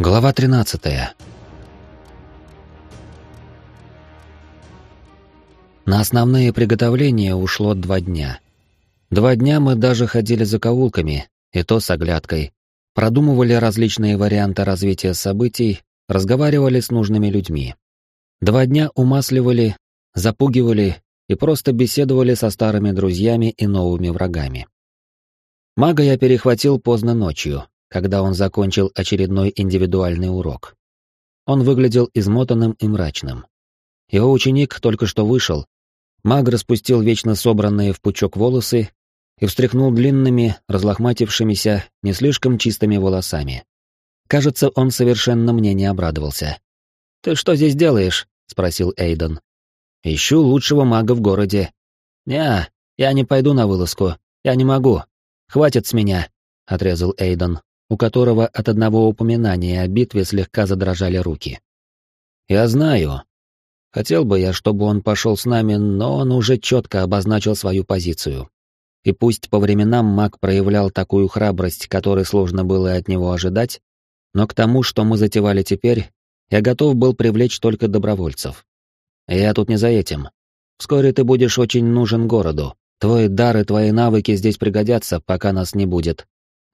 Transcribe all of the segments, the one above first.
Глава 13. На основные приготовления ушло два дня. Два дня мы даже ходили за каулками, и то с оглядкой, продумывали различные варианты развития событий, разговаривали с нужными людьми. Два дня умасливали, запугивали и просто беседовали со старыми друзьями и новыми врагами. Мага я перехватил поздно ночью, когда он закончил очередной индивидуальный урок. Он выглядел измотанным и мрачным. Его ученик только что вышел. Маг распустил вечно собранные в пучок волосы и встряхнул длинными, разлохматившимися, не слишком чистыми волосами. Кажется, он совершенно мне не обрадовался. «Ты что здесь делаешь?» — спросил Эйден. «Ищу лучшего мага в городе». «Не, я не пойду на вылазку. Я не могу. Хватит с меня», — отрезал Эйден, у которого от одного упоминания о битве слегка задрожали руки. «Я знаю. Хотел бы я, чтобы он пошел с нами, но он уже четко обозначил свою позицию. И пусть по временам маг проявлял такую храбрость, которой сложно было от него ожидать, но к тому, что мы затевали теперь, я готов был привлечь только добровольцев. Я тут не за этим. Вскоре ты будешь очень нужен городу. Твой дар и твои навыки здесь пригодятся, пока нас не будет.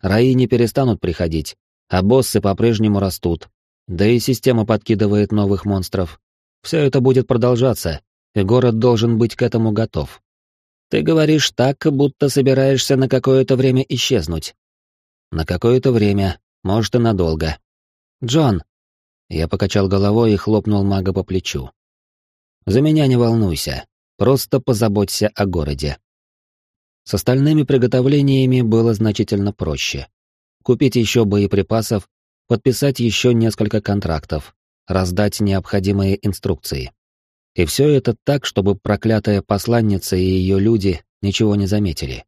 Раи не перестанут приходить, а боссы по-прежнему растут. Да и система подкидывает новых монстров. Все это будет продолжаться, и город должен быть к этому готов. Ты говоришь так, будто собираешься на какое-то время исчезнуть. На какое-то время, может и надолго. Джон. Я покачал головой и хлопнул мага по плечу. За меня не волнуйся. Просто позаботься о городе. С остальными приготовлениями было значительно проще. Купить еще боеприпасов, подписать еще несколько контрактов, раздать необходимые инструкции. И все это так, чтобы проклятая посланница и ее люди ничего не заметили.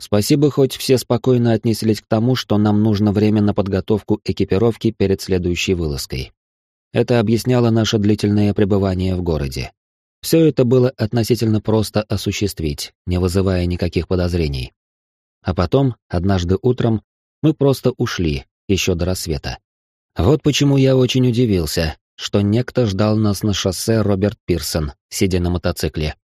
Спасибо, хоть все спокойно отнеслись к тому, что нам нужно время на подготовку экипировки перед следующей вылазкой. Это объясняло наше длительное пребывание в городе. Все это было относительно просто осуществить, не вызывая никаких подозрений. А потом, однажды утром, мы просто ушли, еще до рассвета. Вот почему я очень удивился, что некто ждал нас на шоссе Роберт Пирсон, сидя на мотоцикле.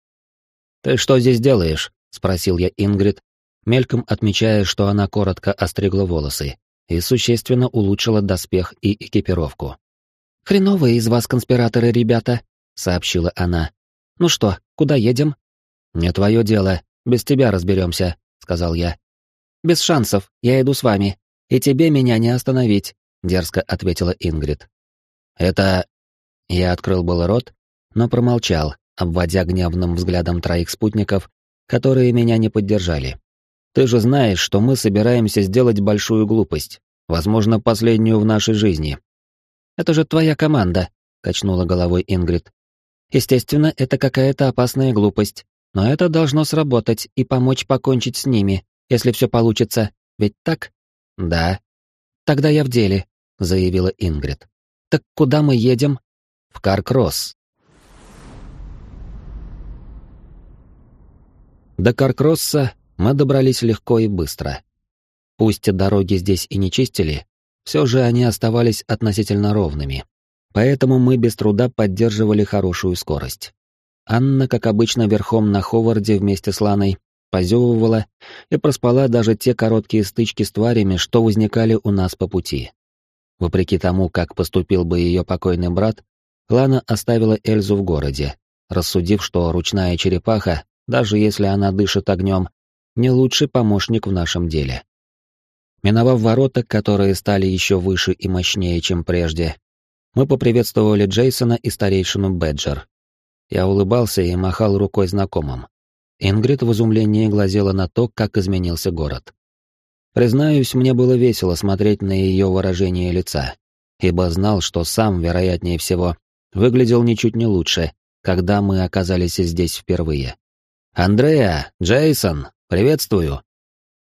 «Ты что здесь делаешь?» — спросил я Ингрид, мельком отмечая, что она коротко остригла волосы и существенно улучшила доспех и экипировку. «Хреновые из вас конспираторы, ребята», — сообщила она, ну что, куда едем? Не твое дело, без тебя разберемся, сказал я. Без шансов, я иду с вами, и тебе меня не остановить, дерзко ответила Ингрид. Это... Я открыл был рот, но промолчал, обводя гневным взглядом троих спутников, которые меня не поддержали. Ты же знаешь, что мы собираемся сделать большую глупость, возможно, последнюю в нашей жизни. Это же твоя команда, качнула головой Ингрид. Естественно, это какая-то опасная глупость, но это должно сработать и помочь покончить с ними, если все получится. Ведь так? Да. Тогда я в деле, заявила Ингрид. Так куда мы едем? В Каркросс. До Каркросса мы добрались легко и быстро. Пусть дороги здесь и не чистили, все же они оставались относительно ровными поэтому мы без труда поддерживали хорошую скорость. Анна, как обычно, верхом на Ховарде вместе с Ланой, позевывала и проспала даже те короткие стычки с тварями, что возникали у нас по пути. Вопреки тому, как поступил бы ее покойный брат, Лана оставила Эльзу в городе, рассудив, что ручная черепаха, даже если она дышит огнем, не лучший помощник в нашем деле. Миновав ворота, которые стали еще выше и мощнее, чем прежде, мы поприветствовали Джейсона и старейшину Бэджер. Я улыбался и махал рукой знакомым. Ингрид в изумлении глазела на то, как изменился город. Признаюсь, мне было весело смотреть на ее выражение лица, ибо знал, что сам, вероятнее всего, выглядел ничуть не лучше, когда мы оказались здесь впервые. «Андреа! Джейсон! Приветствую!»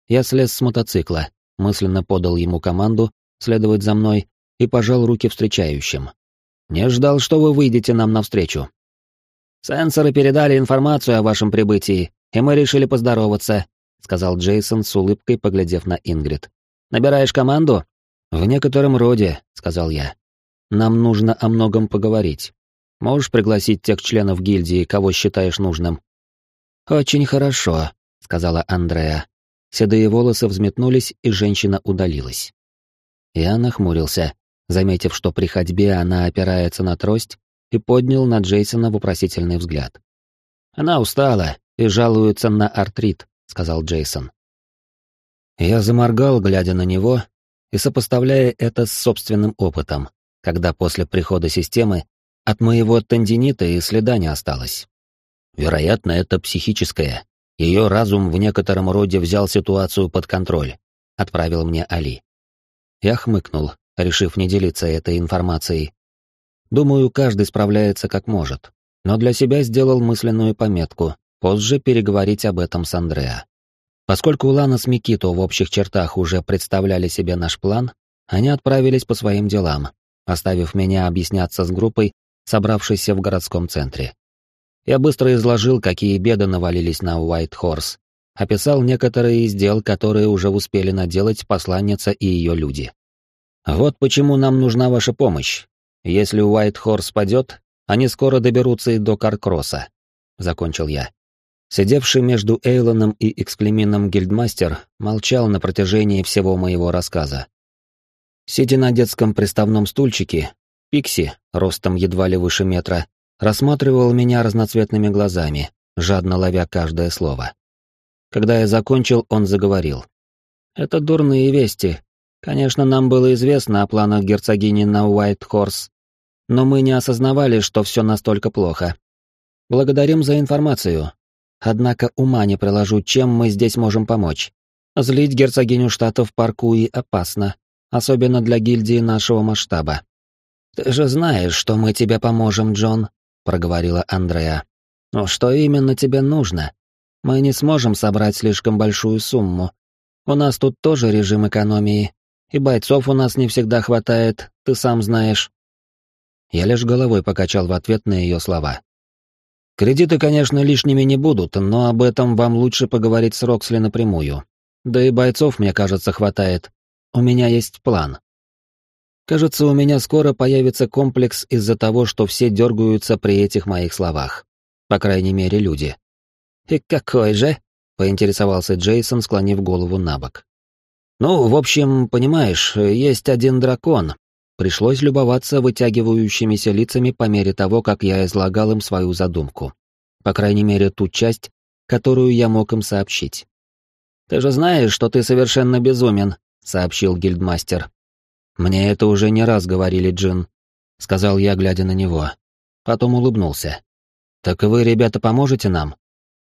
Я слез с мотоцикла, мысленно подал ему команду следовать за мной и пожал руки встречающим. «Не ждал, что вы выйдете нам навстречу». «Сенсоры передали информацию о вашем прибытии, и мы решили поздороваться», — сказал Джейсон с улыбкой, поглядев на Ингрид. «Набираешь команду? «В некотором роде», — сказал я. «Нам нужно о многом поговорить. Можешь пригласить тех членов гильдии, кого считаешь нужным?» «Очень хорошо», — сказала Андреа. Седые волосы взметнулись, и женщина удалилась. Я нахмурился, заметив, что при ходьбе она опирается на трость, и поднял на Джейсона вопросительный взгляд. «Она устала и жалуется на артрит», — сказал Джейсон. Я заморгал, глядя на него, и сопоставляя это с собственным опытом, когда после прихода системы от моего тендинита и следа не осталось. Вероятно, это психическое. Ее разум в некотором роде взял ситуацию под контроль, отправил мне Али. Я хмыкнул, решив не делиться этой информацией. Думаю, каждый справляется как может, но для себя сделал мысленную пометку позже переговорить об этом с Андреа. Поскольку Лана с Микито в общих чертах уже представляли себе наш план, они отправились по своим делам, оставив меня объясняться с группой, собравшейся в городском центре. Я быстро изложил, какие беды навалились на Уайт Хорс, описал некоторые из дел, которые уже успели наделать посланница и ее люди. Вот почему нам нужна ваша помощь. Если Уайт Хорс падет, они скоро доберутся и до Каркроса. Закончил я. Сидевший между Эйлоном и Эксклемином гильдмастер молчал на протяжении всего моего рассказа. Сидя на детском приставном стульчике, Пикси, ростом едва ли выше метра, рассматривал меня разноцветными глазами, жадно ловя каждое слово. Когда я закончил, он заговорил. «Это дурные вести. Конечно, нам было известно о планах герцогини на Уайт-Хорс, но мы не осознавали, что все настолько плохо. Благодарим за информацию, Однако ума не приложу, чем мы здесь можем помочь. Злить герцогиню штата в парку и опасно, особенно для гильдии нашего масштаба. «Ты же знаешь, что мы тебе поможем, Джон», — проговорила Андреа. «Но что именно тебе нужно? Мы не сможем собрать слишком большую сумму. У нас тут тоже режим экономии, и бойцов у нас не всегда хватает, ты сам знаешь». Я лишь головой покачал в ответ на ее слова. Кредиты, конечно, лишними не будут, но об этом вам лучше поговорить с Роксли напрямую. Да и бойцов, мне кажется, хватает. У меня есть план. Кажется, у меня скоро появится комплекс из-за того, что все дергаются при этих моих словах. По крайней мере, люди. «И какой же?» — поинтересовался Джейсон, склонив голову на бок. «Ну, в общем, понимаешь, есть один дракон, Пришлось любоваться вытягивающимися лицами по мере того, как я излагал им свою задумку. По крайней мере, ту часть, которую я мог им сообщить. «Ты же знаешь, что ты совершенно безумен», — сообщил гильдмастер. «Мне это уже не раз говорили, Джин», — сказал я, глядя на него. Потом улыбнулся. «Так вы, ребята, поможете нам?»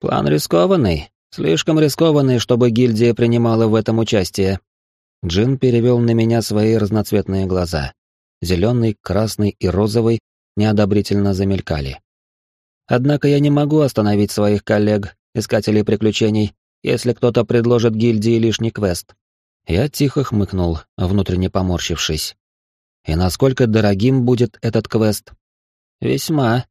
«План рискованный, слишком рискованный, чтобы гильдия принимала в этом участие», Джин перевел на меня свои разноцветные глаза. Зеленый, красный и розовый неодобрительно замелькали. Однако я не могу остановить своих коллег, искателей приключений, если кто-то предложит гильдии лишний квест. Я тихо хмыкнул, внутренне поморщившись. И насколько дорогим будет этот квест? Весьма.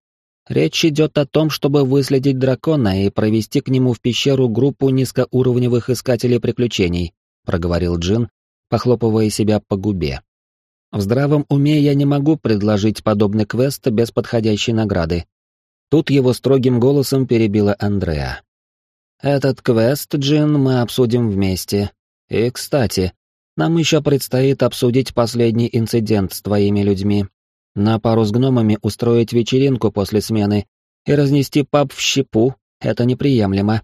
Речь идет о том, чтобы выследить дракона и провести к нему в пещеру группу низкоуровневых искателей приключений, проговорил Джин, похлопывая себя по губе. В здравом уме я не могу предложить подобный квест без подходящей награды. Тут его строгим голосом перебила Андреа. Этот квест, Джин, мы обсудим вместе. И, кстати, нам еще предстоит обсудить последний инцидент с твоими людьми. На пару с гномами устроить вечеринку после смены и разнести паб в щепу — это неприемлемо.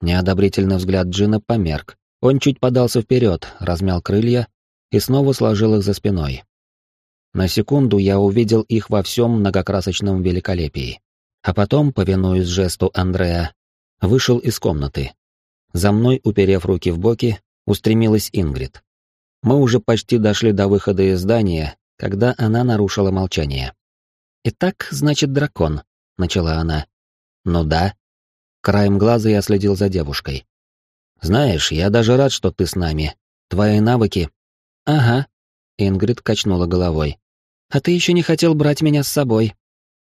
Неодобрительный взгляд Джина померк. Он чуть подался вперед, размял крылья и снова сложил их за спиной. На секунду я увидел их во всем многокрасочном великолепии. А потом, повинуясь жесту Андрея, вышел из комнаты. За мной, уперев руки в боки, устремилась Ингрид. Мы уже почти дошли до выхода из здания, когда она нарушила молчание. «Итак, значит, дракон», — начала она. «Ну да». Краем глаза я следил за девушкой. Знаешь, я даже рад, что ты с нами. Твои навыки...» «Ага», — Ингрид качнула головой. «А ты еще не хотел брать меня с собой».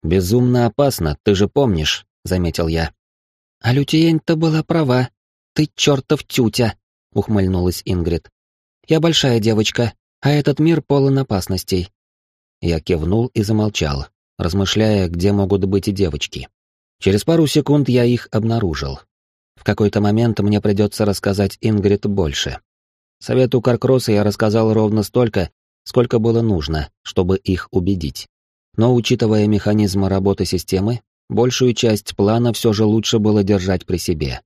«Безумно опасно, ты же помнишь», — заметил я. «А Лютиень-то была права. Ты чертов тютя», — ухмыльнулась Ингрид. «Я большая девочка, а этот мир полон опасностей». Я кивнул и замолчал, размышляя, где могут быть и девочки. Через пару секунд я их обнаружил. В какой-то момент мне придется рассказать Ингрид больше. Совету Каркроса я рассказал ровно столько, сколько было нужно, чтобы их убедить. Но учитывая механизмы работы системы, большую часть плана все же лучше было держать при себе.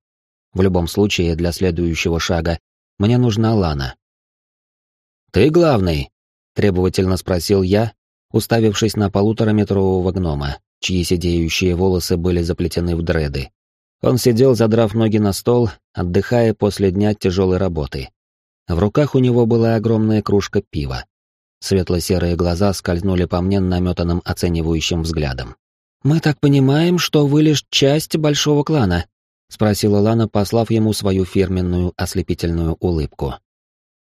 В любом случае, для следующего шага мне нужна Лана. «Ты главный?» — требовательно спросил я, уставившись на полутораметрового гнома, чьи сидеющие волосы были заплетены в дреды. Он сидел, задрав ноги на стол, отдыхая после дня тяжелой работы. В руках у него была огромная кружка пива. Светло-серые глаза скользнули по мне наметанным оценивающим взглядом. «Мы так понимаем, что вы лишь часть большого клана?» — спросила Лана, послав ему свою фирменную ослепительную улыбку.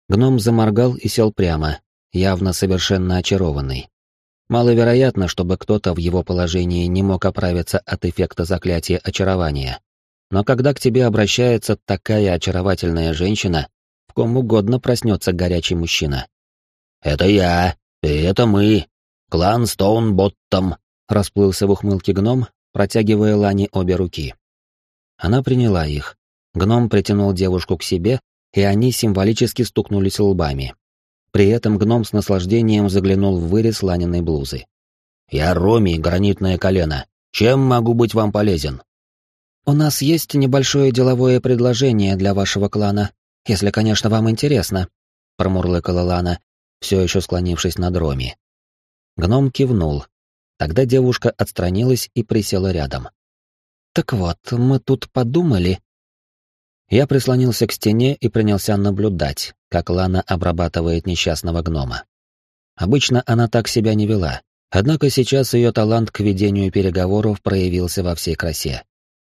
Гном заморгал и сел прямо, явно совершенно очарованный. Маловероятно, чтобы кто-то в его положении не мог оправиться от эффекта заклятия очарования. Но когда к тебе обращается такая очаровательная женщина, в ком угодно проснется горячий мужчина. «Это я, и это мы, клан Стоунботтом», — расплылся в ухмылке гном, протягивая Лане обе руки. Она приняла их. Гном притянул девушку к себе, и они символически стукнулись лбами. При этом гном с наслаждением заглянул в вырез ланиной блузы. «Я Роми, гранитное колено. Чем могу быть вам полезен?» «У нас есть небольшое деловое предложение для вашего клана, если, конечно, вам интересно», — промурлыкала Лана, все еще склонившись над Роми. Гном кивнул. Тогда девушка отстранилась и присела рядом. «Так вот, мы тут подумали...» Я прислонился к стене и принялся наблюдать, как Лана обрабатывает несчастного гнома. Обычно она так себя не вела, однако сейчас ее талант к ведению переговоров проявился во всей красе.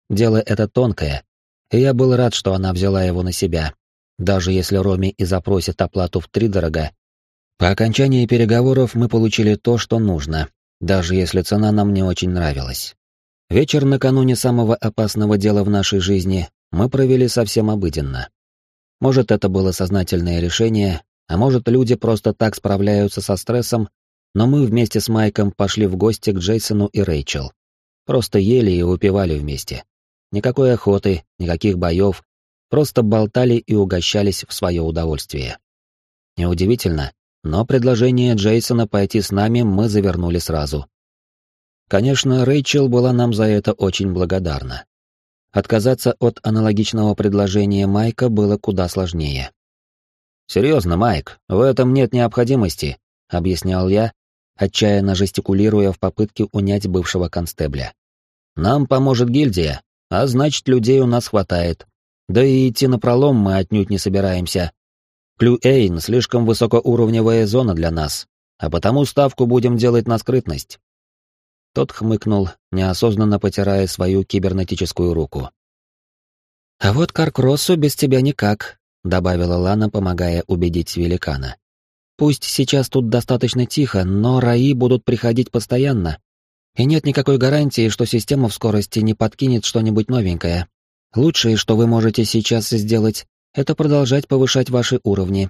Дело это тонкое, и я был рад, что она взяла его на себя, даже если Роми и запросит оплату в три дорога. По окончании переговоров мы получили то, что нужно, даже если цена нам не очень нравилась. Вечер накануне самого опасного дела в нашей жизни мы провели совсем обыденно. Может, это было сознательное решение, а может, люди просто так справляются со стрессом, но мы вместе с Майком пошли в гости к Джейсону и Рэйчел. Просто ели и выпивали вместе. Никакой охоты, никаких боев, просто болтали и угощались в свое удовольствие. Неудивительно, но предложение Джейсона пойти с нами мы завернули сразу. Конечно, Рэйчел была нам за это очень благодарна. Отказаться от аналогичного предложения Майка было куда сложнее. «Серьезно, Майк, в этом нет необходимости», — объяснял я, отчаянно жестикулируя в попытке унять бывшего констебля. «Нам поможет гильдия, а значит, людей у нас хватает. Да и идти на пролом мы отнюдь не собираемся. Клюэйн — слишком высокоуровневая зона для нас, а потому ставку будем делать на скрытность. Тот хмыкнул, неосознанно потирая свою кибернетическую руку. «А вот Каркроссу без тебя никак», — добавила Лана, помогая убедить великана. «Пусть сейчас тут достаточно тихо, но раи будут приходить постоянно. И нет никакой гарантии, что система в скорости не подкинет что-нибудь новенькое. Лучшее, что вы можете сейчас сделать, это продолжать повышать ваши уровни».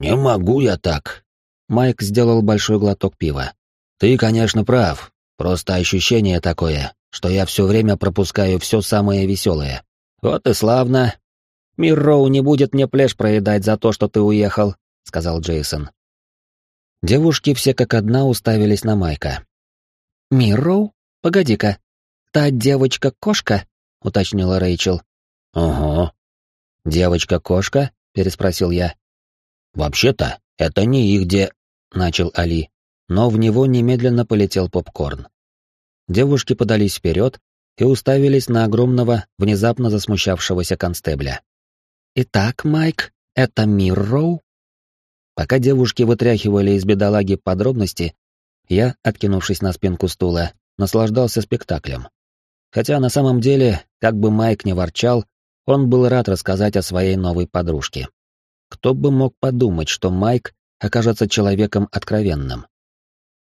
«Не могу я так». Майк сделал большой глоток пива. «Ты, конечно, прав, Просто ощущение такое, что я все время пропускаю все самое веселое. Вот и славно. Мир Роу не будет мне плешь проедать за то, что ты уехал, сказал Джейсон. Девушки все как одна уставились на Майка. Мир Роу? Погоди-ка. Та девочка-кошка? уточнила Рэйчел. Ого. Девочка-кошка? переспросил я. Вообще-то, это не их де... начал Али но в него немедленно полетел попкорн. Девушки подались вперед и уставились на огромного, внезапно засмущавшегося констебля. «Итак, Майк, это Мирроу?» Пока девушки вытряхивали из бедолаги подробности, я, откинувшись на спинку стула, наслаждался спектаклем. Хотя на самом деле, как бы Майк не ворчал, он был рад рассказать о своей новой подружке. Кто бы мог подумать, что Майк окажется человеком откровенным.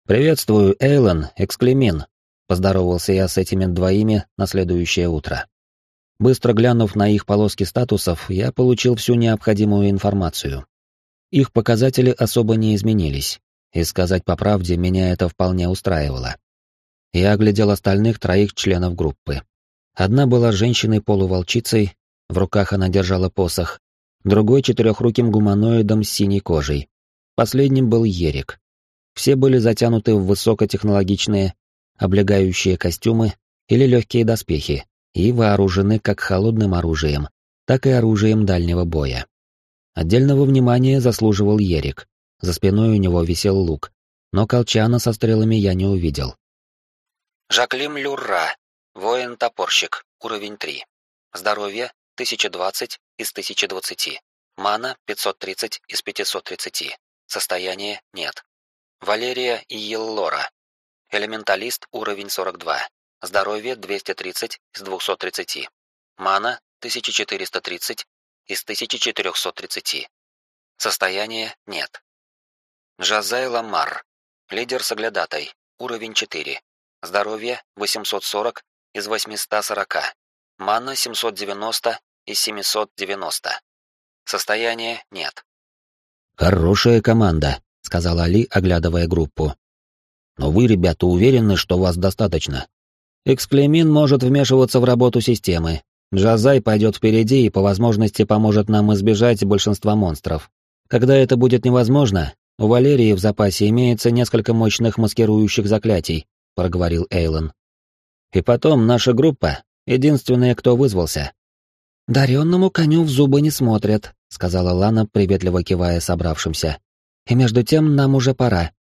«Приветствую, Эйлон, Эксклемин», — поздоровался я с этими двоими на следующее утро. Быстро глянув на их полоски статусов, я получил всю необходимую информацию. Их показатели особо не изменились, и сказать по правде, меня это вполне устраивало. Я оглядел остальных троих членов группы. Одна была женщиной-полуволчицей, в руках она держала посох, другой — четырехруким гуманоидом с синей кожей. Последним был Ерик. Все были затянуты в высокотехнологичные, облегающие костюмы или легкие доспехи и вооружены как холодным оружием, так и оружием дальнего боя. Отдельного внимания заслуживал Ерик. За спиной у него висел лук, но колчана со стрелами я не увидел. Жаклим Люрра, воин-топорщик, уровень 3. Здоровье 1020 из 1020. Мана 530 из 530. Состояние нет. Валерия Иеллора. Элементалист уровень 42. Здоровье 230 из 230. Мана 1430 из 1430. Состояние нет. Жазай Ламар. Лидер соглядатай. Уровень 4. Здоровье 840 из 840. Мана 790 из 790. Состояние нет. Хорошая команда, сказал Али, оглядывая группу. Но вы, ребята, уверены, что вас достаточно? Эксклемин может вмешиваться в работу системы. Джазай пойдет впереди и по возможности поможет нам избежать большинства монстров. Когда это будет невозможно, у Валерии в запасе имеется несколько мощных маскирующих заклятий, проговорил Эйлон. И потом наша группа единственная, кто вызвался. Даренному коню в зубы не смотрят, сказала Лана, приветливо кивая собравшимся. И между тем нам уже пора.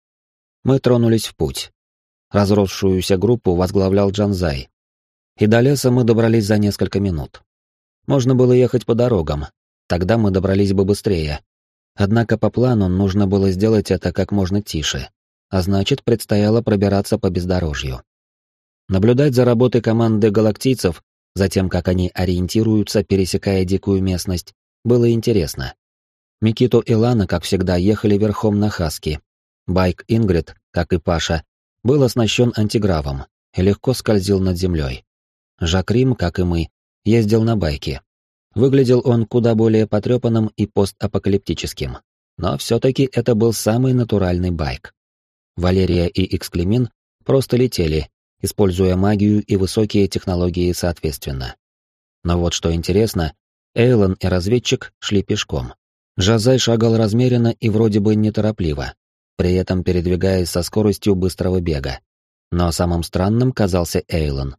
Мы тронулись в путь. Разросшуюся группу возглавлял Джанзай. И до леса мы добрались за несколько минут. Можно было ехать по дорогам, тогда мы добрались бы быстрее. Однако по плану нужно было сделать это как можно тише, а значит, предстояло пробираться по бездорожью. Наблюдать за работой команды галактийцев, за тем, как они ориентируются, пересекая дикую местность, было интересно. Микито и Лана, как всегда, ехали верхом на Хаски. Байк Ингрид, как и Паша, был оснащен антигравом и легко скользил над землей. Жак Рим, как и мы, ездил на байке. Выглядел он куда более потрепанным и постапокалиптическим, но все-таки это был самый натуральный байк. Валерия и Эксклемин просто летели, используя магию и высокие технологии соответственно. Но вот что интересно, Эйлон и разведчик шли пешком. Жазай шагал размеренно и вроде бы неторопливо, при этом передвигаясь со скоростью быстрого бега. Но самым странным казался Эйлон.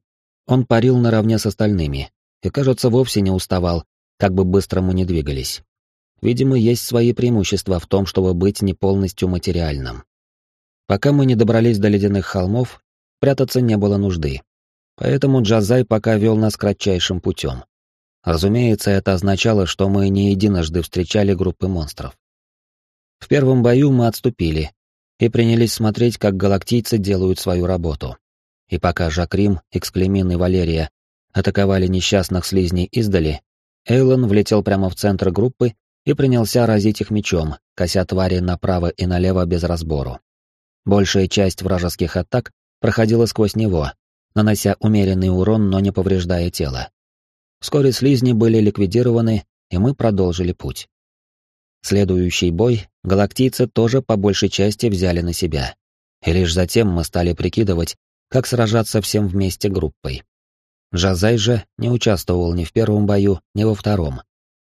Он парил наравне с остальными и, кажется, вовсе не уставал, как бы быстро мы ни двигались. Видимо, есть свои преимущества в том, чтобы быть не полностью материальным. Пока мы не добрались до ледяных холмов, прятаться не было нужды. Поэтому Джазай пока вел нас кратчайшим путем. Разумеется, это означало, что мы не единожды встречали группы монстров. В первом бою мы отступили и принялись смотреть, как галактийцы делают свою работу. И пока Жакрим, Эксклемин и Валерия атаковали несчастных слизней издали, Эйлон влетел прямо в центр группы и принялся разить их мечом, кося твари направо и налево без разбору. Большая часть вражеских атак проходила сквозь него, нанося умеренный урон, но не повреждая тело. Вскоре слизни были ликвидированы, и мы продолжили путь. Следующий бой галактийцы тоже по большей части взяли на себя. И лишь затем мы стали прикидывать, как сражаться всем вместе группой. Жазай же не участвовал ни в первом бою, ни во втором,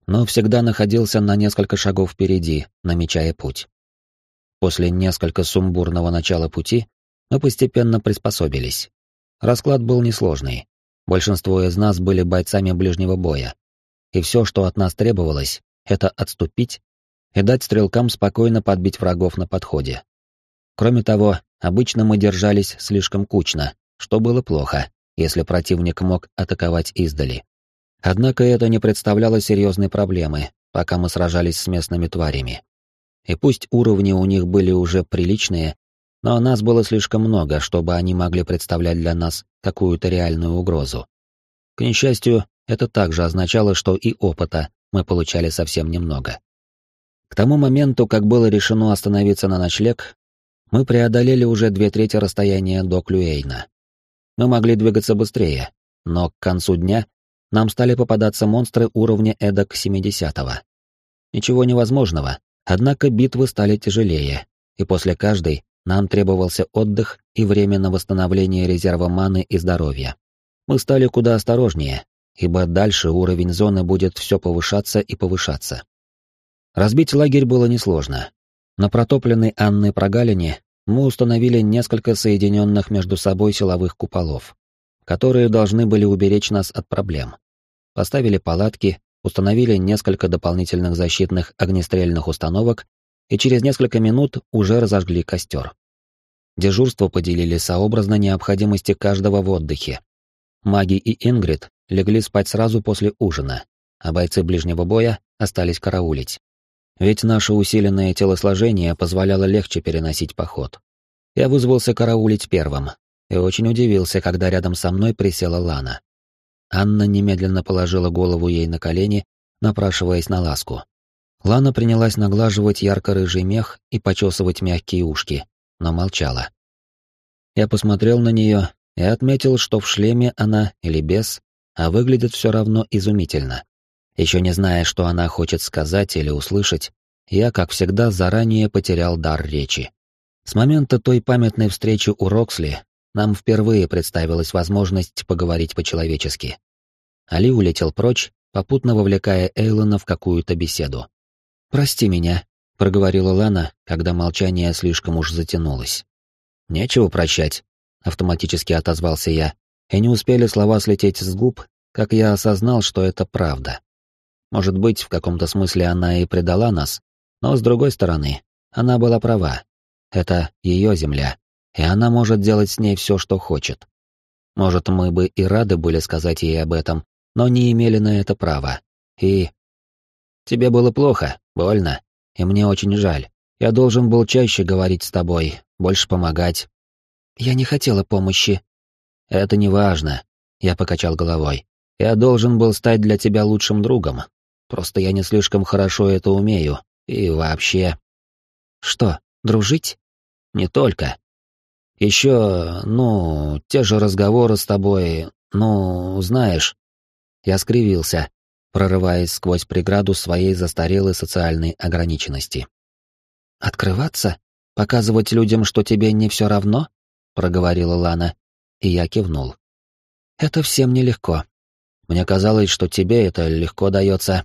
но всегда находился на несколько шагов впереди, намечая путь. После несколько сумбурного начала пути мы постепенно приспособились. Расклад был несложный. Большинство из нас были бойцами ближнего боя. И все, что от нас требовалось, это отступить и дать стрелкам спокойно подбить врагов на подходе. Кроме того, обычно мы держались слишком кучно, что было плохо, если противник мог атаковать издали. Однако это не представляло серьезной проблемы, пока мы сражались с местными тварями. И пусть уровни у них были уже приличные, но нас было слишком много, чтобы они могли представлять для нас какую-то реальную угрозу. К несчастью, это также означало, что и опыта мы получали совсем немного. К тому моменту, как было решено остановиться на ночлег, мы преодолели уже две трети расстояния до Клюэйна. Мы могли двигаться быстрее, но к концу дня нам стали попадаться монстры уровня эдак 70-го. Ничего невозможного, Однако битвы стали тяжелее, и после каждой нам требовался отдых и время на восстановление резерва маны и здоровья. Мы стали куда осторожнее, ибо дальше уровень зоны будет все повышаться и повышаться. Разбить лагерь было несложно. На протопленной Анной прогалине мы установили несколько соединенных между собой силовых куполов, которые должны были уберечь нас от проблем. Поставили палатки, установили несколько дополнительных защитных огнестрельных установок и через несколько минут уже разожгли костер. Дежурство поделили сообразно необходимости каждого в отдыхе. Маги и Ингрид легли спать сразу после ужина, а бойцы ближнего боя остались караулить. Ведь наше усиленное телосложение позволяло легче переносить поход. Я вызвался караулить первым, и очень удивился, когда рядом со мной присела Лана. Анна немедленно положила голову ей на колени, напрашиваясь на ласку. Лана принялась наглаживать ярко-рыжий мех и почесывать мягкие ушки, но молчала. Я посмотрел на нее и отметил, что в шлеме она или без, а выглядит все равно изумительно. Еще не зная, что она хочет сказать или услышать, я, как всегда, заранее потерял дар речи. С момента той памятной встречи у Роксли нам впервые представилась возможность поговорить по-человечески. Али улетел прочь, попутно вовлекая Эйлона в какую-то беседу. «Прости меня», — проговорила Лана, когда молчание слишком уж затянулось. «Нечего прощать», — автоматически отозвался я, и не успели слова слететь с губ, как я осознал, что это правда. Может быть, в каком-то смысле она и предала нас, но, с другой стороны, она была права. Это ее земля, и она может делать с ней все, что хочет. Может, мы бы и рады были сказать ей об этом, но не имели на это права. И... Тебе было плохо, больно, и мне очень жаль. Я должен был чаще говорить с тобой, больше помогать. Я не хотела помощи. Это не важно. Я покачал головой. Я должен был стать для тебя лучшим другом. Просто я не слишком хорошо это умею. И вообще... Что, дружить? Не только. Еще, ну, те же разговоры с тобой, ну, знаешь... Я скривился, прорываясь сквозь преграду своей застарелой социальной ограниченности. «Открываться? Показывать людям, что тебе не все равно?» — проговорила Лана, и я кивнул. «Это всем нелегко. Мне казалось, что тебе это легко дается».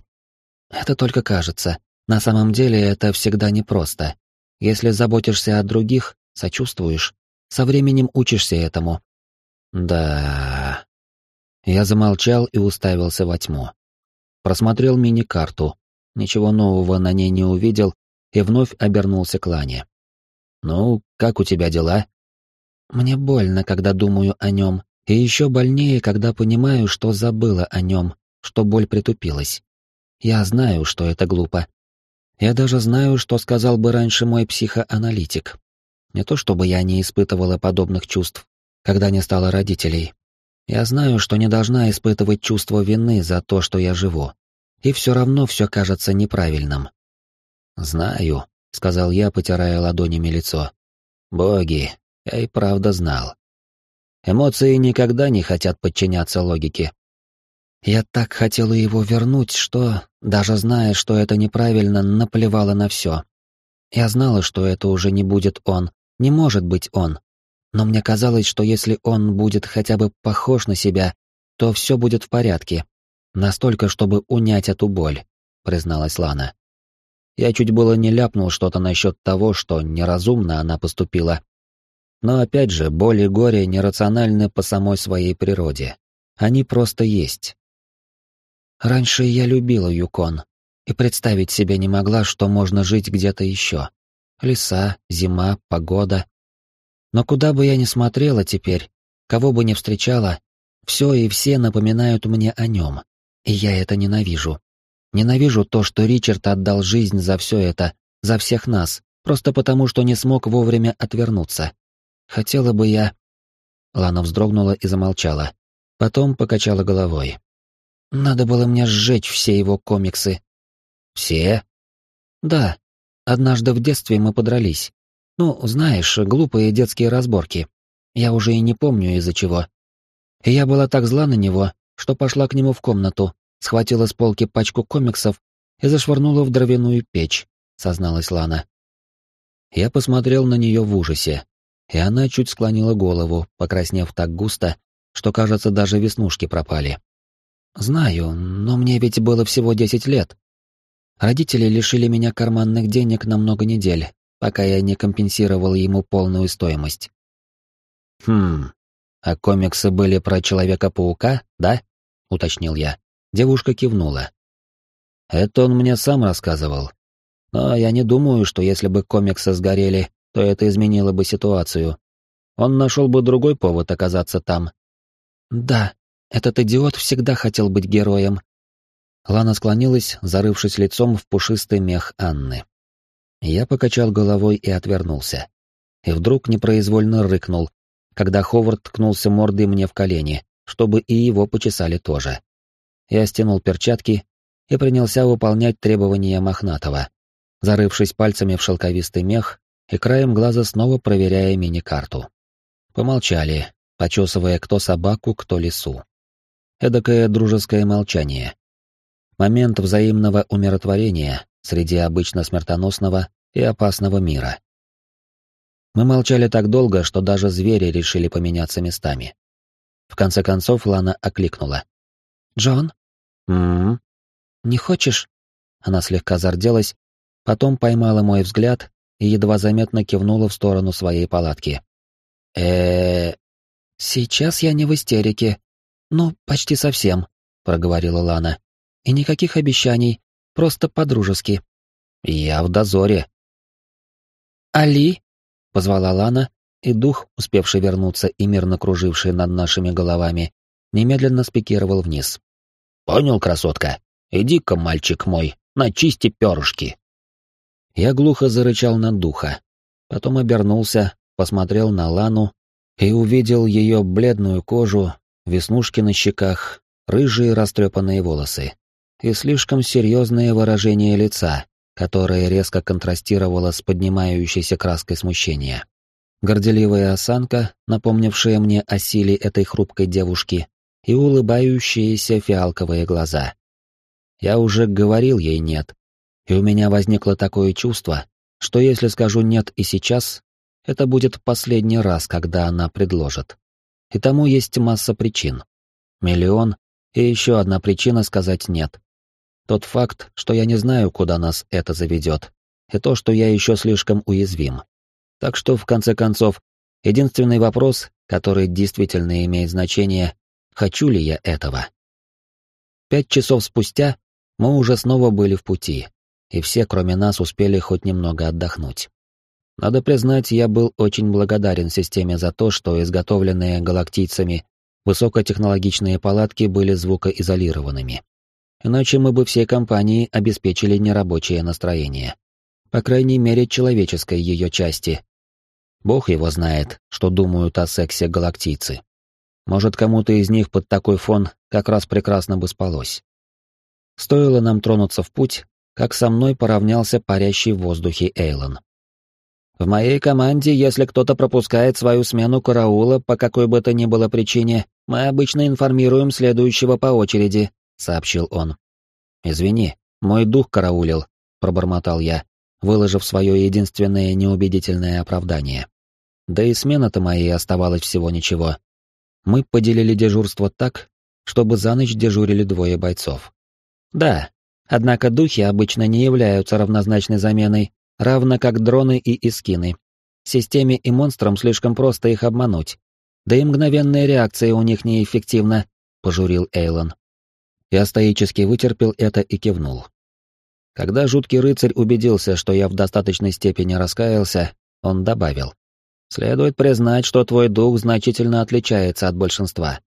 «Это только кажется. На самом деле это всегда непросто. Если заботишься о других, сочувствуешь, со временем учишься этому». «Да...» Я замолчал и уставился во тьму. Просмотрел мини-карту, ничего нового на ней не увидел и вновь обернулся к Лане. «Ну, как у тебя дела?» «Мне больно, когда думаю о нем, и еще больнее, когда понимаю, что забыла о нем, что боль притупилась. Я знаю, что это глупо. Я даже знаю, что сказал бы раньше мой психоаналитик. Не то чтобы я не испытывала подобных чувств, когда не стало родителей, я знаю, что не должна испытывать чувство вины за то, что я живу. И все равно все кажется неправильным. «Знаю», — сказал я, потирая ладонями лицо. «Боги, я и правда знал. Эмоции никогда не хотят подчиняться логике. Я так хотела его вернуть, что, даже зная, что это неправильно, наплевала на все. Я знала, что это уже не будет он, не может быть он, но мне казалось, что если он будет хотя бы похож на себя, то все будет в порядке. Настолько, чтобы унять эту боль, призналась Лана. Я чуть было не ляпнул что-то насчет того, что неразумно она поступила. Но опять же, боль и горе нерациональны по самой своей природе. Они просто есть. Раньше я любила Юкон и представить себе не могла, что можно жить где-то еще. Леса, зима, погода, но куда бы я ни смотрела теперь, кого бы ни встречала, все и все напоминают мне о нем. И я это ненавижу. Ненавижу то, что Ричард отдал жизнь за все это, за всех нас, просто потому, что не смог вовремя отвернуться. Хотела бы я... Лана вздрогнула и замолчала. Потом покачала головой. Надо было мне сжечь все его комиксы. Все? Да. Однажды в детстве мы подрались. Ну, знаешь, глупые детские разборки. Я уже и не помню из-за чего. И я была так зла на него, что пошла к нему в комнату, схватила с полки пачку комиксов и зашвырнула в дровяную печь, созналась Лана. Я посмотрел на нее в ужасе, и она чуть склонила голову, покраснев так густо, что, кажется, даже веснушки пропали. «Знаю, но мне ведь было всего десять лет. Родители лишили меня карманных денег на много недель, пока я не компенсировал ему полную стоимость». «Хм, а комиксы были про Человека-паука, да?» — уточнил я. Девушка кивнула. «Это он мне сам рассказывал. Но я не думаю, что если бы комиксы сгорели, то это изменило бы ситуацию. Он нашел бы другой повод оказаться там. Да, этот идиот всегда хотел быть героем. Лана склонилась, зарывшись лицом в пушистый мех Анны. Я покачал головой и отвернулся. И вдруг непроизвольно рыкнул, когда Ховард ткнулся мордой мне в колени, чтобы и его почесали тоже. Я стянул перчатки и принялся выполнять требования Мохнатого, зарывшись пальцами в шелковистый мех и краем глаза снова проверяя мини-карту. Помолчали, почесывая кто собаку, кто лису. Эдакое дружеское молчание. Момент взаимного умиротворения среди обычно смертоносного и опасного мира. Мы молчали так долго, что даже звери решили поменяться местами. В конце концов Лана окликнула. «Джон?» «М-м-м?» «Не хочешь?» Она слегка зарделась, потом поймала мой взгляд и едва заметно кивнула в сторону своей палатки. э «Сейчас я не в истерике. Ну, почти совсем», — проговорила Лана. «И никаких обещаний, просто по-дружески». «Я в дозоре». «Али?» — позвала Лана, и дух, успевший вернуться и мирно круживший над нашими головами, немедленно спикировал вниз. «Понял, красотка? Иди-ка, мальчик мой, начисти перышки». Я глухо зарычал на духа, потом обернулся, посмотрел на Лану и увидел ее бледную кожу, веснушки на щеках, рыжие растрепанные волосы и слишком серьезное выражение лица, которое резко контрастировало с поднимающейся краской смущения. Горделивая осанка, напомнившая мне о силе этой хрупкой девушки, и улыбающиеся фиалковые глаза. Я уже говорил ей «нет», и у меня возникло такое чувство, что если скажу «нет» и сейчас, это будет последний раз, когда она предложит. И тому есть масса причин. Миллион, и еще одна причина сказать «нет». Тот факт, что я не знаю, куда нас это заведет, и то, что я еще слишком уязвим. Так что, в конце концов, единственный вопрос, который действительно имеет значение, хочу ли я этого. Пять часов спустя мы уже снова были в пути, и все, кроме нас, успели хоть немного отдохнуть. Надо признать, я был очень благодарен системе за то, что изготовленные галактийцами высокотехнологичные палатки были звукоизолированными. Иначе мы бы всей компании обеспечили нерабочее настроение. По крайней мере, человеческой ее части. Бог его знает, что думают о сексе галактийцы. Может, кому-то из них под такой фон как раз прекрасно бы спалось. Стоило нам тронуться в путь, как со мной поравнялся парящий в воздухе Эйлон. В моей команде, если кто-то пропускает свою смену караула по какой бы то ни было причине, мы обычно информируем следующего по очереди, сообщил он. Извини, мой дух караулил, пробормотал я, выложив свое единственное неубедительное оправдание. Да и смена-то моей оставалась всего ничего. Мы поделили дежурство так, чтобы за ночь дежурили двое бойцов. Да, Однако духи обычно не являются равнозначной заменой, равно как дроны и искины. Системе и монстрам слишком просто их обмануть. Да и мгновенная реакция у них неэффективна, пожурил Эйлон. Я стоически вытерпел это и кивнул. Когда жуткий рыцарь убедился, что я в достаточной степени раскаялся, он добавил. «Следует признать, что твой дух значительно отличается от большинства.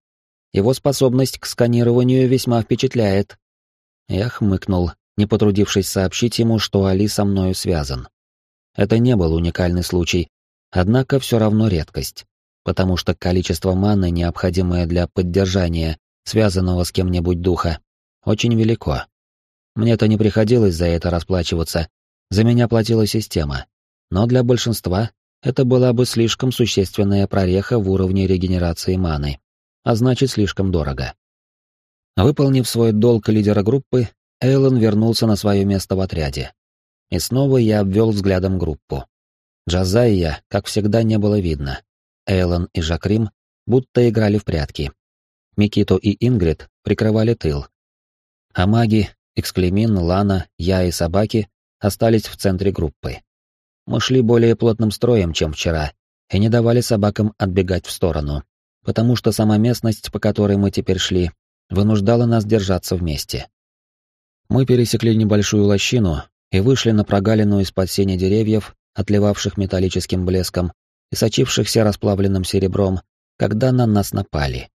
Его способность к сканированию весьма впечатляет, я хмыкнул, не потрудившись сообщить ему, что Али со мною связан. Это не был уникальный случай, однако все равно редкость, потому что количество маны, необходимое для поддержания связанного с кем-нибудь духа, очень велико. Мне-то не приходилось за это расплачиваться, за меня платила система, но для большинства это была бы слишком существенная прореха в уровне регенерации маны, а значит слишком дорого. Выполнив свой долг лидера группы, Эйлон вернулся на свое место в отряде. И снова я обвел взглядом группу. Джазайя, как всегда, не было видно. Эйлон и Жакрим будто играли в прятки. Микито и Ингрид прикрывали тыл. А маги, Эксклемин, Лана, я и собаки остались в центре группы. Мы шли более плотным строем, чем вчера, и не давали собакам отбегать в сторону, потому что сама местность, по которой мы теперь шли, вынуждала нас держаться вместе. Мы пересекли небольшую лощину и вышли на прогалину из-под сени деревьев, отливавших металлическим блеском и сочившихся расплавленным серебром, когда на нас напали.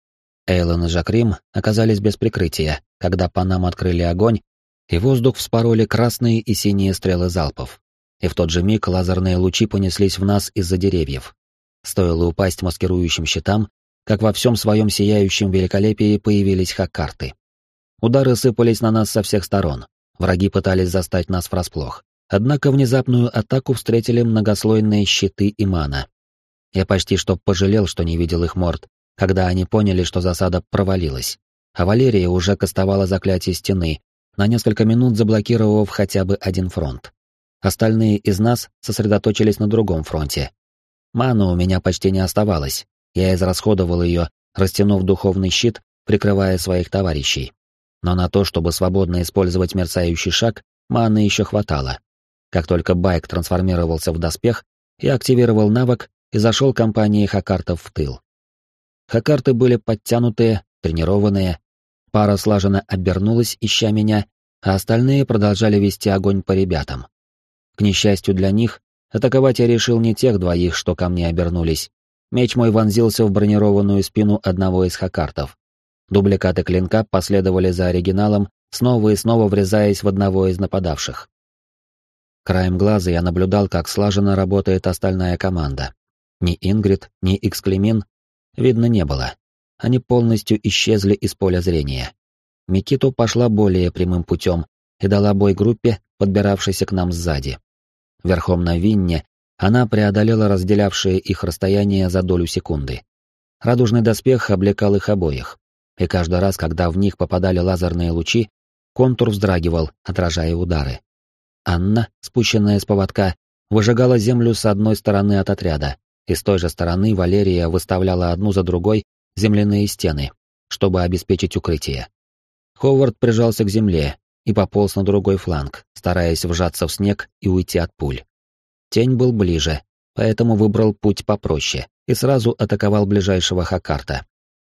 Эйлон и Жакрим оказались без прикрытия, когда по нам открыли огонь, и воздух вспороли красные и синие стрелы залпов. И в тот же миг лазерные лучи понеслись в нас из-за деревьев. Стоило упасть маскирующим щитам, как во всем своем сияющем великолепии появились хаккарты. Удары сыпались на нас со всех сторон. Враги пытались застать нас врасплох. Однако внезапную атаку встретили многослойные щиты и мана. Я почти что пожалел, что не видел их морд, когда они поняли, что засада провалилась. А Валерия уже кастовала заклятие стены, на несколько минут заблокировав хотя бы один фронт. Остальные из нас сосредоточились на другом фронте. Мана у меня почти не оставалось, я израсходовал ее, растянув духовный щит, прикрывая своих товарищей. Но на то, чтобы свободно использовать мерцающий шаг, маны еще хватало. Как только байк трансформировался в доспех, я активировал навык и зашел компании хакартов в тыл. Хакарты были подтянутые, тренированные. Пара слаженно обернулась, ища меня, а остальные продолжали вести огонь по ребятам. К несчастью для них, атаковать я решил не тех двоих, что ко мне обернулись, Меч мой вонзился в бронированную спину одного из хакартов. Дубликаты клинка последовали за оригиналом, снова и снова врезаясь в одного из нападавших. Краем глаза я наблюдал, как слаженно работает остальная команда. Ни Ингрид, ни Иксклемин видно не было. Они полностью исчезли из поля зрения. Микиту пошла более прямым путем и дала бой группе, подбиравшейся к нам сзади. Верхом на Винне она преодолела разделявшее их расстояние за долю секунды. Радужный доспех облекал их обоих, и каждый раз, когда в них попадали лазерные лучи, контур вздрагивал, отражая удары. Анна, спущенная с поводка, выжигала землю с одной стороны от отряда, и с той же стороны Валерия выставляла одну за другой земляные стены, чтобы обеспечить укрытие. Ховард прижался к земле и пополз на другой фланг, стараясь вжаться в снег и уйти от пуль. Тень был ближе, поэтому выбрал путь попроще и сразу атаковал ближайшего Хакарта.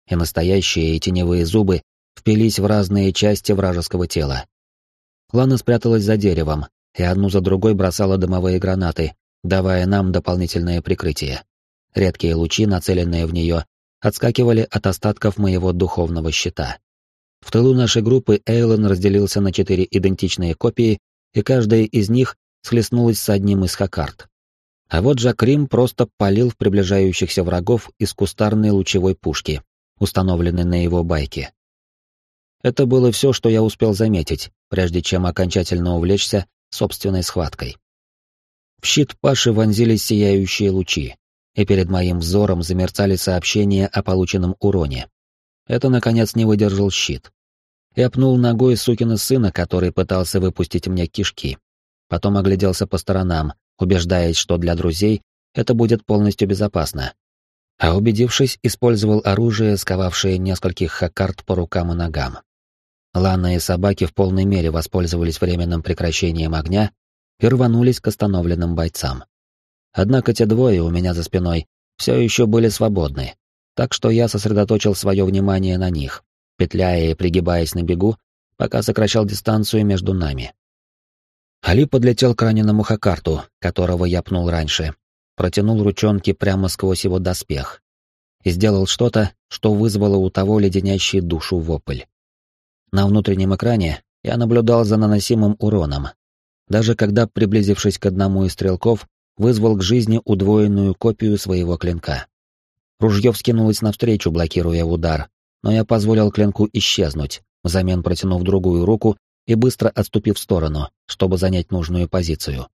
И настоящие и теневые зубы впились в разные части вражеского тела. Лана спряталась за деревом и одну за другой бросала дымовые гранаты, давая нам дополнительное прикрытие. Редкие лучи, нацеленные в нее, отскакивали от остатков моего духовного щита. В тылу нашей группы Эйлон разделился на четыре идентичные копии, и каждая из них схлестнулась с одним из хакарт. А вот Жакрим просто палил в приближающихся врагов из кустарной лучевой пушки, установленной на его байке. Это было все, что я успел заметить, прежде чем окончательно увлечься собственной схваткой. В щит Паши вонзились сияющие лучи, и перед моим взором замерцали сообщения о полученном уроне. Это, наконец, не выдержал щит. Я пнул ногой сукина сына, который пытался выпустить мне кишки потом огляделся по сторонам, убеждаясь, что для друзей это будет полностью безопасно. А убедившись, использовал оружие, сковавшее нескольких хакарт по рукам и ногам. Лана и собаки в полной мере воспользовались временным прекращением огня и рванулись к остановленным бойцам. Однако те двое у меня за спиной все еще были свободны, так что я сосредоточил свое внимание на них, петляя и пригибаясь на бегу, пока сокращал дистанцию между нами. Али подлетел к раненому Хакарту, которого я пнул раньше, протянул ручонки прямо сквозь его доспех и сделал что-то, что вызвало у того леденящий душу вопль. На внутреннем экране я наблюдал за наносимым уроном. Даже когда, приблизившись к одному из стрелков, вызвал к жизни удвоенную копию своего клинка. Ружье вскинулось навстречу, блокируя удар, но я позволил клинку исчезнуть, взамен протянув другую руку и быстро отступив в сторону, чтобы занять нужную позицию.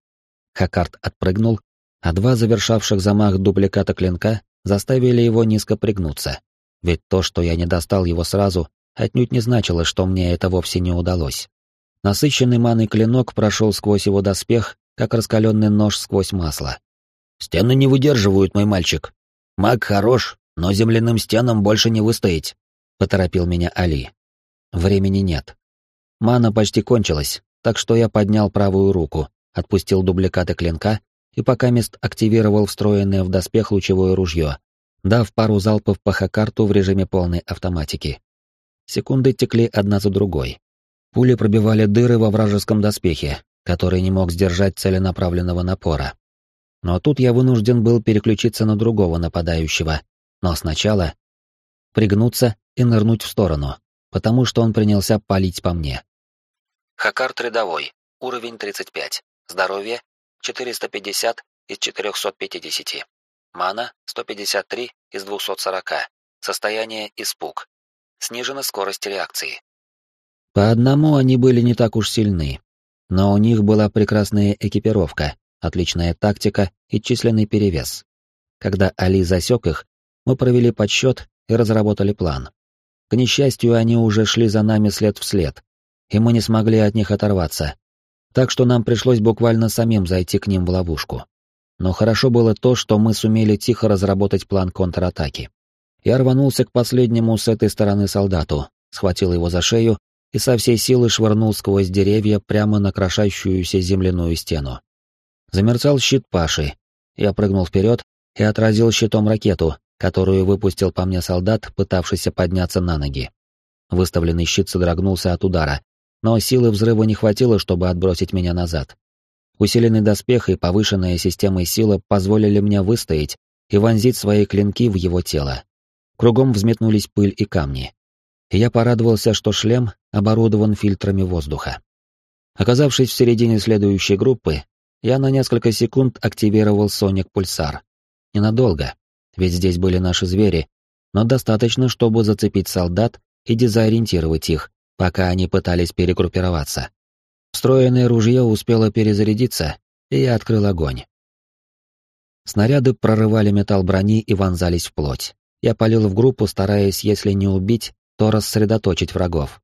Хакарт отпрыгнул, а два завершавших замах дубликата клинка заставили его низко пригнуться. Ведь то, что я не достал его сразу, отнюдь не значило, что мне это вовсе не удалось. Насыщенный маной клинок прошел сквозь его доспех как раскаленный нож сквозь масло. «Стены не выдерживают, мой мальчик. Маг хорош, но земляным стенам больше не выстоять», — поторопил меня Али. Времени нет. Мана почти кончилась, так что я поднял правую руку, отпустил дубликаты клинка и пока мест активировал встроенное в доспех лучевое ружье, дав пару залпов по хакарту в режиме полной автоматики. Секунды текли одна за другой. Пули пробивали дыры во вражеском доспехе, который не мог сдержать целенаправленного напора. Но тут я вынужден был переключиться на другого нападающего, но сначала пригнуться и нырнуть в сторону, потому что он принялся палить по мне. Хакарт рядовой, уровень 35, здоровье 450 из 450, мана 153 из 240, состояние испуг, снижена скорость реакции. По одному они были не так уж сильны, но у них была прекрасная экипировка, отличная тактика и численный перевес. Когда Али засек их, мы провели подсчет и разработали план. К несчастью, они уже шли за нами след в след, и мы не смогли от них оторваться. Так что нам пришлось буквально самим зайти к ним в ловушку. Но хорошо было то, что мы сумели тихо разработать план контратаки. Я рванулся к последнему с этой стороны солдату, схватил его за шею и со всей силы швырнул сквозь деревья прямо на крошащуюся земляную стену. Замерцал щит Паши. Я прыгнул вперед и отразил щитом ракету, которую выпустил по мне солдат, пытавшийся подняться на ноги. Выставленный щит содрогнулся от удара, но силы взрыва не хватило, чтобы отбросить меня назад. Усиленный доспех и повышенная система силы позволили мне выстоять и вонзить свои клинки в его тело. Кругом взметнулись пыль и камни я порадовался, что шлем оборудован фильтрами воздуха. Оказавшись в середине следующей группы, я на несколько секунд активировал соник-пульсар. Ненадолго, ведь здесь были наши звери, но достаточно, чтобы зацепить солдат и дезориентировать их, пока они пытались перегруппироваться. Встроенное ружье успело перезарядиться, и я открыл огонь. Снаряды прорывали металл брони и вонзались в плоть. Я палил в группу, стараясь, если не убить, то рассредоточить врагов.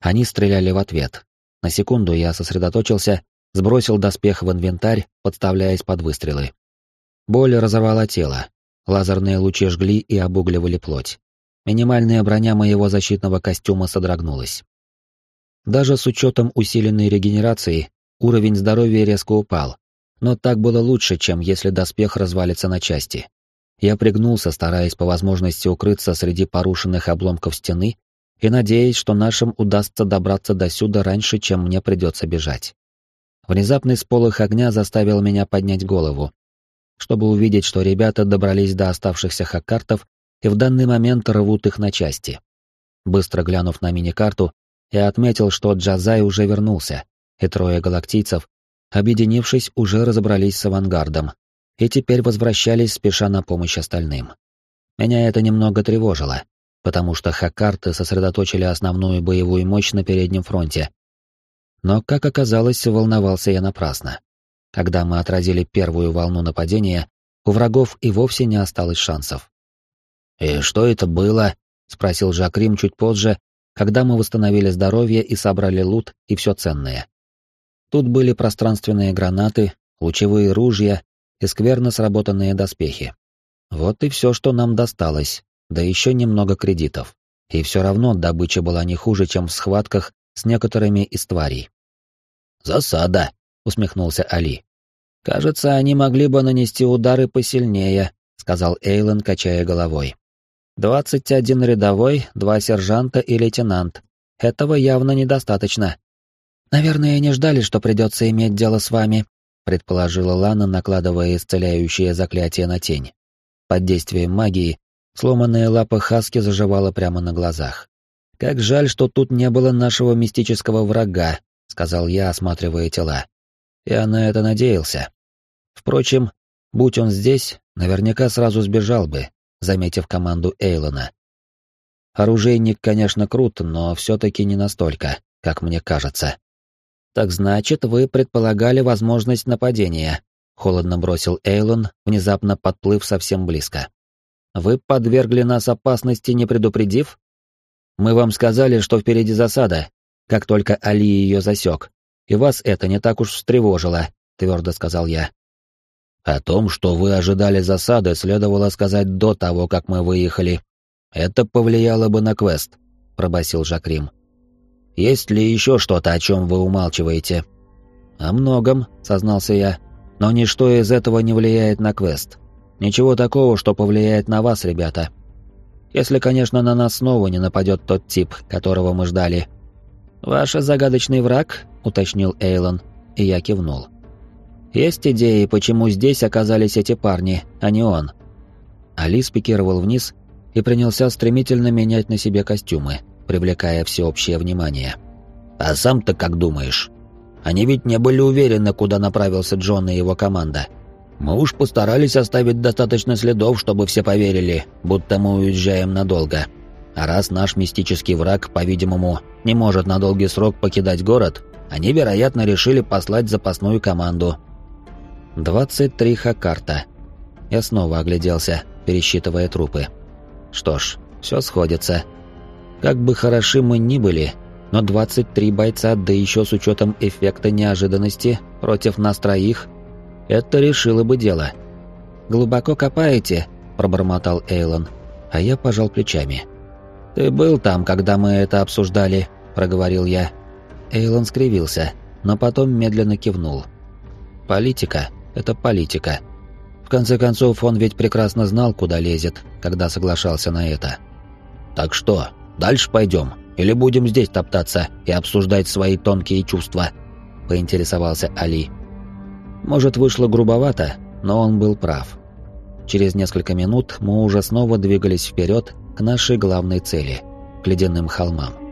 Они стреляли в ответ. На секунду я сосредоточился, сбросил доспех в инвентарь, подставляясь под выстрелы. Боль разорвала тело. Лазерные лучи жгли и обугливали плоть. Минимальная броня моего защитного костюма содрогнулась. Даже с учетом усиленной регенерации, уровень здоровья резко упал. Но так было лучше, чем если доспех развалится на части. Я пригнулся, стараясь по возможности укрыться среди порушенных обломков стены и надеясь, что нашим удастся добраться до сюда раньше, чем мне придется бежать. Внезапный сполох огня заставил меня поднять голову, чтобы увидеть, что ребята добрались до оставшихся хаккартов и в данный момент рвут их на части. Быстро глянув на мини-карту, я отметил, что Джазай уже вернулся, и трое галактийцев, объединившись, уже разобрались с авангардом, и теперь возвращались, спеша на помощь остальным. Меня это немного тревожило, потому что хакарты сосредоточили основную боевую мощь на переднем фронте. Но, как оказалось, волновался я напрасно. Когда мы отразили первую волну нападения, у врагов и вовсе не осталось шансов. «И что это было?» — спросил Жакрим чуть позже, когда мы восстановили здоровье и собрали лут и все ценное. Тут были пространственные гранаты, лучевые ружья и скверно сработанные доспехи. Вот и все, что нам досталось, да еще немного кредитов. И все равно добыча была не хуже, чем в схватках с некоторыми из тварей. «Засада», — усмехнулся Али. «Кажется, они могли бы нанести удары посильнее», — сказал Эйлон, качая головой. «Двадцать один рядовой, два сержанта и лейтенант. Этого явно недостаточно». «Наверное, не ждали, что придется иметь дело с вами», предположила Лана, накладывая исцеляющее заклятие на тень. Под действием магии сломанная лапа Хаски заживала прямо на глазах. «Как жаль, что тут не было нашего мистического врага», — сказал я, осматривая тела. Я на это надеялся. Впрочем, будь он здесь, наверняка сразу сбежал бы, заметив команду Эйлона. Оружейник, конечно, крут, но все-таки не настолько, как мне кажется. «Так значит, вы предполагали возможность нападения», — холодно бросил Эйлон, внезапно подплыв совсем близко. «Вы подвергли нас опасности, не предупредив?» «Мы вам сказали, что впереди засада, как только Али ее засек, и вас это не так уж встревожило», твердо сказал я. О том, что вы ожидали засады, следовало сказать до того, как мы выехали. Это повлияло бы на квест, пробасил Жакрим. Есть ли еще что-то, о чем вы умалчиваете? О многом, сознался я, но ничто из этого не влияет на квест. Ничего такого, что повлияет на вас, ребята. Если, конечно, на нас снова не нападет тот тип, которого мы ждали. «Ваш загадочный враг?» — уточнил Эйлон, и я кивнул. «Есть идеи, почему здесь оказались эти парни, а не он?» Али спикировал вниз и принялся стремительно менять на себе костюмы, привлекая всеобщее внимание. «А сам-то как думаешь? Они ведь не были уверены, куда направился Джон и его команда. Мы уж постарались оставить достаточно следов, чтобы все поверили, будто мы уезжаем надолго. А раз наш мистический враг, по-видимому, не может на долгий срок покидать город, они, вероятно, решили послать запасную команду. 23 хакарта. Я снова огляделся, пересчитывая трупы. Что ж, все сходится. Как бы хороши мы ни были, но 23 бойца, да еще с учетом эффекта неожиданности против нас троих, это решило бы дело. «Глубоко копаете?» – пробормотал Эйлон, а я пожал плечами. «Ты был там, когда мы это обсуждали», — проговорил я. Эйлон скривился, но потом медленно кивнул. «Политика — это политика. В конце концов, он ведь прекрасно знал, куда лезет, когда соглашался на это». «Так что, дальше пойдем? Или будем здесь топтаться и обсуждать свои тонкие чувства?» — поинтересовался Али. Может, вышло грубовато, но он был прав. Через несколько минут мы уже снова двигались вперед к нашей главной цели – к ледяным холмам.